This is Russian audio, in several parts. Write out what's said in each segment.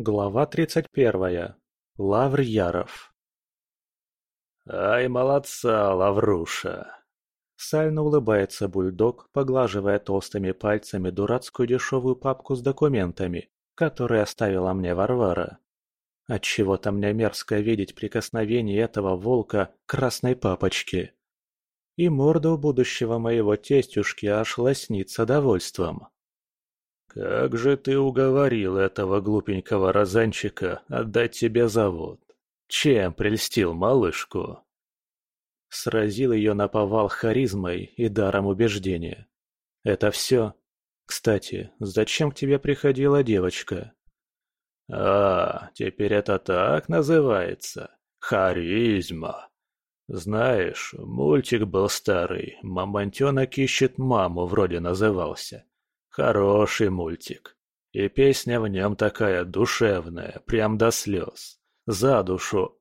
Глава тридцать первая. Лавр Яров. «Ай, молодца, Лавруша!» Сально улыбается бульдог, поглаживая толстыми пальцами дурацкую дешевую папку с документами, которую оставила мне Варвара. Отчего-то мне мерзко видеть прикосновение этого волка красной папочке. И морда у будущего моего тестюшки аж лоснится довольством. «Как же ты уговорил этого глупенького розанчика отдать тебе завод? Чем прельстил малышку?» Сразил ее на повал харизмой и даром убеждения. «Это все? Кстати, зачем к тебе приходила девочка?» «А, теперь это так называется? Харизма!» Знаешь, мультик был старый, «Мамонтенок ищет маму» вроде назывался. Хороший мультик. И песня в нем такая душевная, прям до слез. За душу.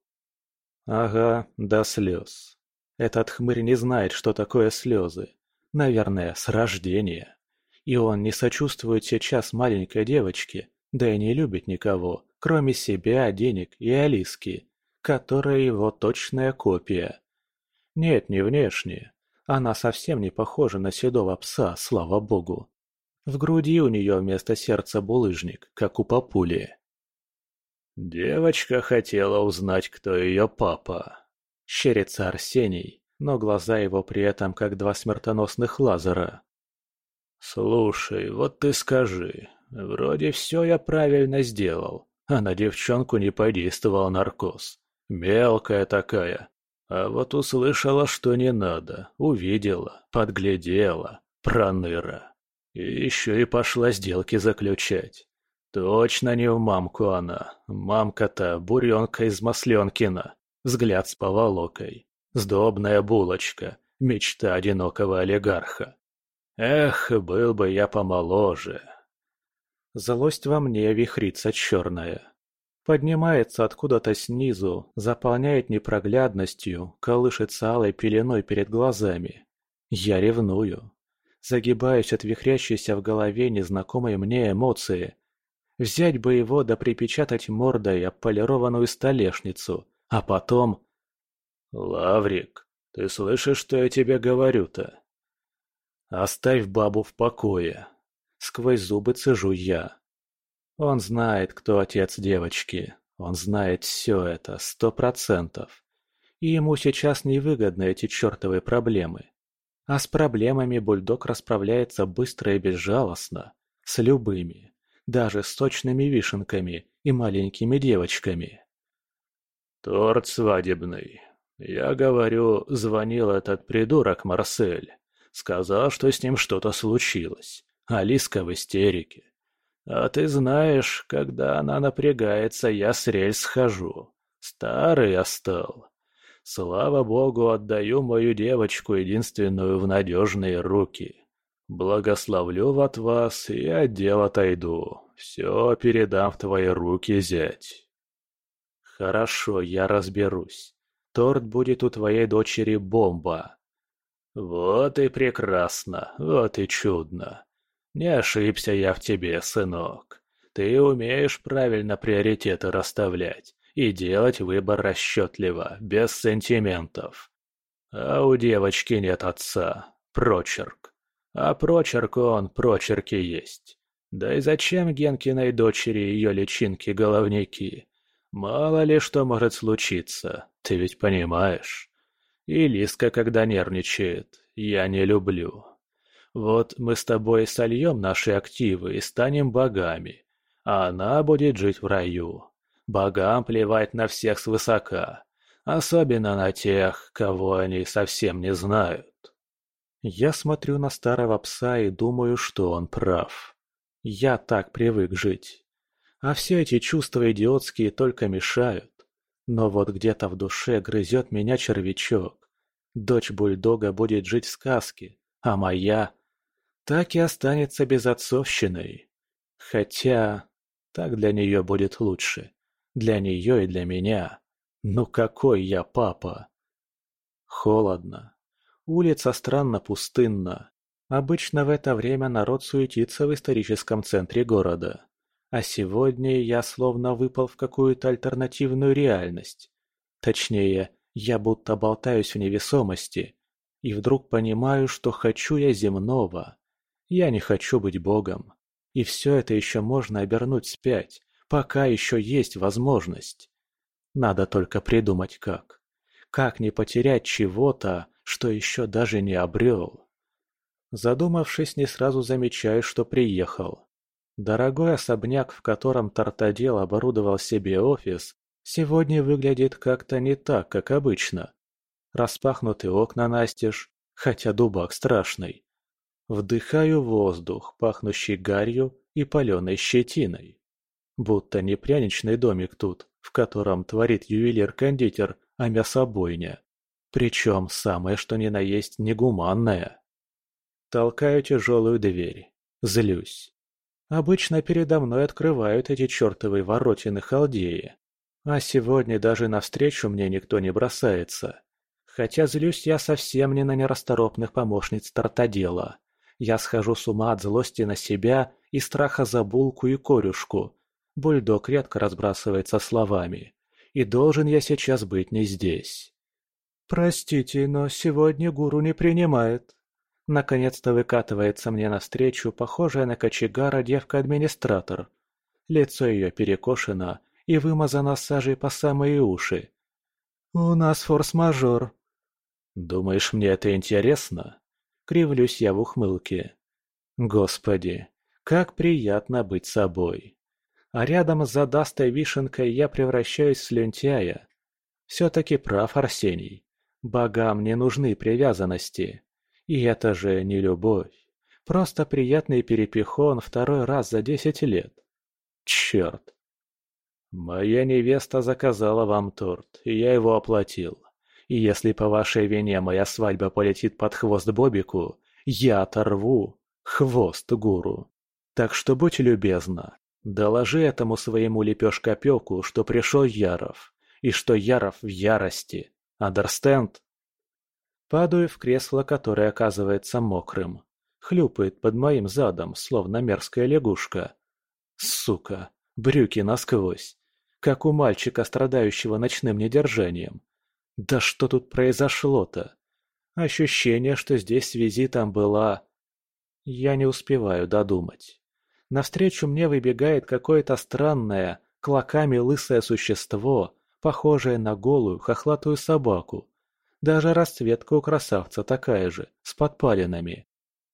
Ага, до слез. Этот хмырь не знает, что такое слезы. Наверное, с рождения. И он не сочувствует сейчас маленькой девочке, да и не любит никого, кроме себя, денег и Алиски, которая его точная копия. Нет, не внешне. Она совсем не похожа на седого пса, слава богу. В груди у нее вместо сердца булыжник, как у папули. Девочка хотела узнать, кто ее папа. Щерится Арсений, но глаза его при этом как два смертоносных лазера. «Слушай, вот ты скажи, вроде все я правильно сделал, а на девчонку не подействовал наркоз. Мелкая такая. А вот услышала, что не надо, увидела, подглядела, проныра. Еще и пошла сделки заключать. Точно не в мамку она. Мамка-то буренка из Масленкина. Взгляд с поволокой. Сдобная булочка. Мечта одинокого олигарха. Эх, был бы я помоложе. Злость во мне вихрится черная. Поднимается откуда-то снизу, заполняет непроглядностью, колышется алой пеленой перед глазами. Я ревную. Загибаюсь от вихрящейся в голове незнакомой мне эмоции. Взять бы его да припечатать мордой об столешницу, а потом... «Лаврик, ты слышишь, что я тебе говорю-то?» «Оставь бабу в покое!» Сквозь зубы цежу я. Он знает, кто отец девочки. Он знает все это, сто процентов. И ему сейчас невыгодны эти чертовы проблемы. А с проблемами бульдог расправляется быстро и безжалостно. С любыми. Даже с сочными вишенками и маленькими девочками. «Торт свадебный. Я говорю, звонил этот придурок Марсель. Сказал, что с ним что-то случилось. Алиска в истерике. А ты знаешь, когда она напрягается, я с рельс схожу. Старый я стал. Слава богу, отдаю мою девочку единственную в надежные руки. Благословлю от вас и от дел отойду. Все передам в твои руки, зять. Хорошо, я разберусь. Торт будет у твоей дочери бомба. Вот и прекрасно, вот и чудно. Не ошибся я в тебе, сынок. Ты умеешь правильно приоритеты расставлять и делать выбор расчетливо, без сантиментов. А у девочки нет отца. Прочерк. А прочерк он, прочерки есть. Да и зачем Генкиной дочери ее личинки-головники? Мало ли что может случиться, ты ведь понимаешь. И Лиска, когда нервничает, я не люблю. Вот мы с тобой сольем наши активы и станем богами, а она будет жить в раю. Богам плевать на всех свысока, особенно на тех, кого они совсем не знают. Я смотрю на старого пса и думаю, что он прав. Я так привык жить. А все эти чувства идиотские только мешают. Но вот где-то в душе грызет меня червячок. Дочь бульдога будет жить в сказке, а моя так и останется безотцовщиной. Хотя так для нее будет лучше. Для нее и для меня. Ну какой я папа? Холодно. Улица странно пустынна. Обычно в это время народ суетится в историческом центре города. А сегодня я словно выпал в какую-то альтернативную реальность. Точнее, я будто болтаюсь в невесомости. И вдруг понимаю, что хочу я земного. Я не хочу быть богом. И все это еще можно обернуть спять, пока еще есть возможность. Надо только придумать как. Как не потерять чего-то, что еще даже не обрел? Задумавшись, не сразу замечаю, что приехал. Дорогой особняк, в котором Тартадел оборудовал себе офис, сегодня выглядит как-то не так, как обычно. Распахнуты окна настежь, хотя дубак страшный. Вдыхаю воздух, пахнущий гарью и паленой щетиной. Будто не пряничный домик тут, в котором творит ювелир-кондитер, а мясобойня. Причем самое что ни на есть негуманное. Толкаю тяжелую дверь. Злюсь. Обычно передо мной открывают эти чертовы воротины халдеи. А сегодня даже навстречу мне никто не бросается. Хотя злюсь я совсем не на нерасторопных помощниц тартодела. Я схожу с ума от злости на себя и страха за булку и корюшку. Бульдог редко разбрасывается словами. И должен я сейчас быть не здесь. «Простите, но сегодня гуру не принимает». Наконец-то выкатывается мне навстречу похожая на кочегара девка-администратор. Лицо ее перекошено и вымазано сажей по самые уши. «У нас форс-мажор». «Думаешь, мне это интересно?» Кривлюсь я в ухмылке. Господи, как приятно быть собой. А рядом с задастой вишенкой я превращаюсь в слюнтяя. Все-таки прав Арсений. Богам не нужны привязанности. И это же не любовь. Просто приятный перепихон второй раз за десять лет. Черт. Моя невеста заказала вам торт, и я его оплатил. И если по вашей вине моя свадьба полетит под хвост Бобику, я оторву хвост гуру. Так что будь любезна, доложи этому своему лепешкопеку, что пришел Яров, и что Яров в ярости. Understand? Падаю в кресло, которое оказывается мокрым. Хлюпает под моим задом, словно мерзкая лягушка. Сука, брюки насквозь. Как у мальчика, страдающего ночным недержанием. Да что тут произошло-то? Ощущение, что здесь с визитом была... Я не успеваю додумать. Навстречу мне выбегает какое-то странное, клоками лысое существо, похожее на голую, хохлатую собаку. Даже расцветка у красавца такая же, с подпалинами.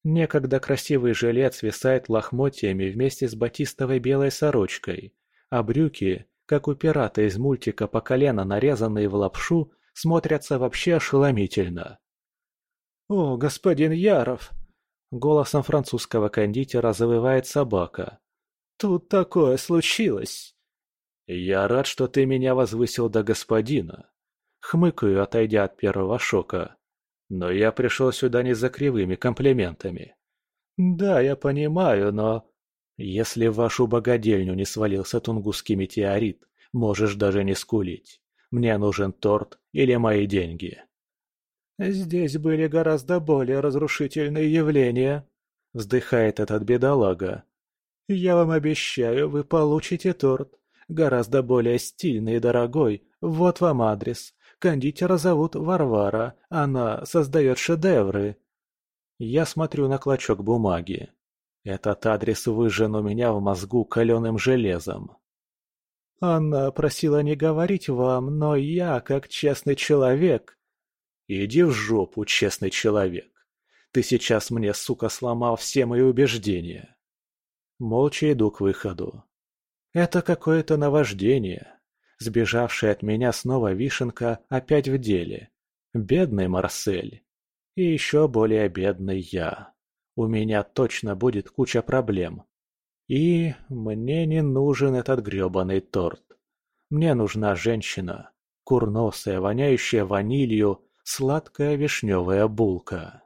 Некогда красивый жилет свисает лохмотьями вместе с батистовой белой сорочкой, а брюки, как у пирата из мультика по колено нарезанные в лапшу, смотрятся вообще ошеломительно. «О, господин Яров!» Голосом французского кондитера завывает собака. «Тут такое случилось!» «Я рад, что ты меня возвысил до господина!» Хмыкаю, отойдя от первого шока. «Но я пришел сюда не за кривыми комплиментами». «Да, я понимаю, но...» «Если в вашу богадельню не свалился тунгусский метеорит, можешь даже не скулить. Мне нужен торт или мои деньги. Здесь были гораздо более разрушительные явления, вздыхает этот бедолага. Я вам обещаю, вы получите торт. Гораздо более стильный и дорогой. Вот вам адрес. Кондитера зовут Варвара. Она создает шедевры. Я смотрю на клочок бумаги. Этот адрес выжжен у меня в мозгу каленым железом. Она просила не говорить вам, но я, как честный человек... Иди в жопу, честный человек. Ты сейчас мне, сука, сломал все мои убеждения. Молча иду к выходу. Это какое-то наваждение. Сбежавшая от меня снова вишенка опять в деле. Бедный Марсель. И еще более бедный я. У меня точно будет куча проблем. И мне не нужен этот грёбаный торт. Мне нужна женщина. Курносая, воняющая ванилью, сладкая вишневая булка.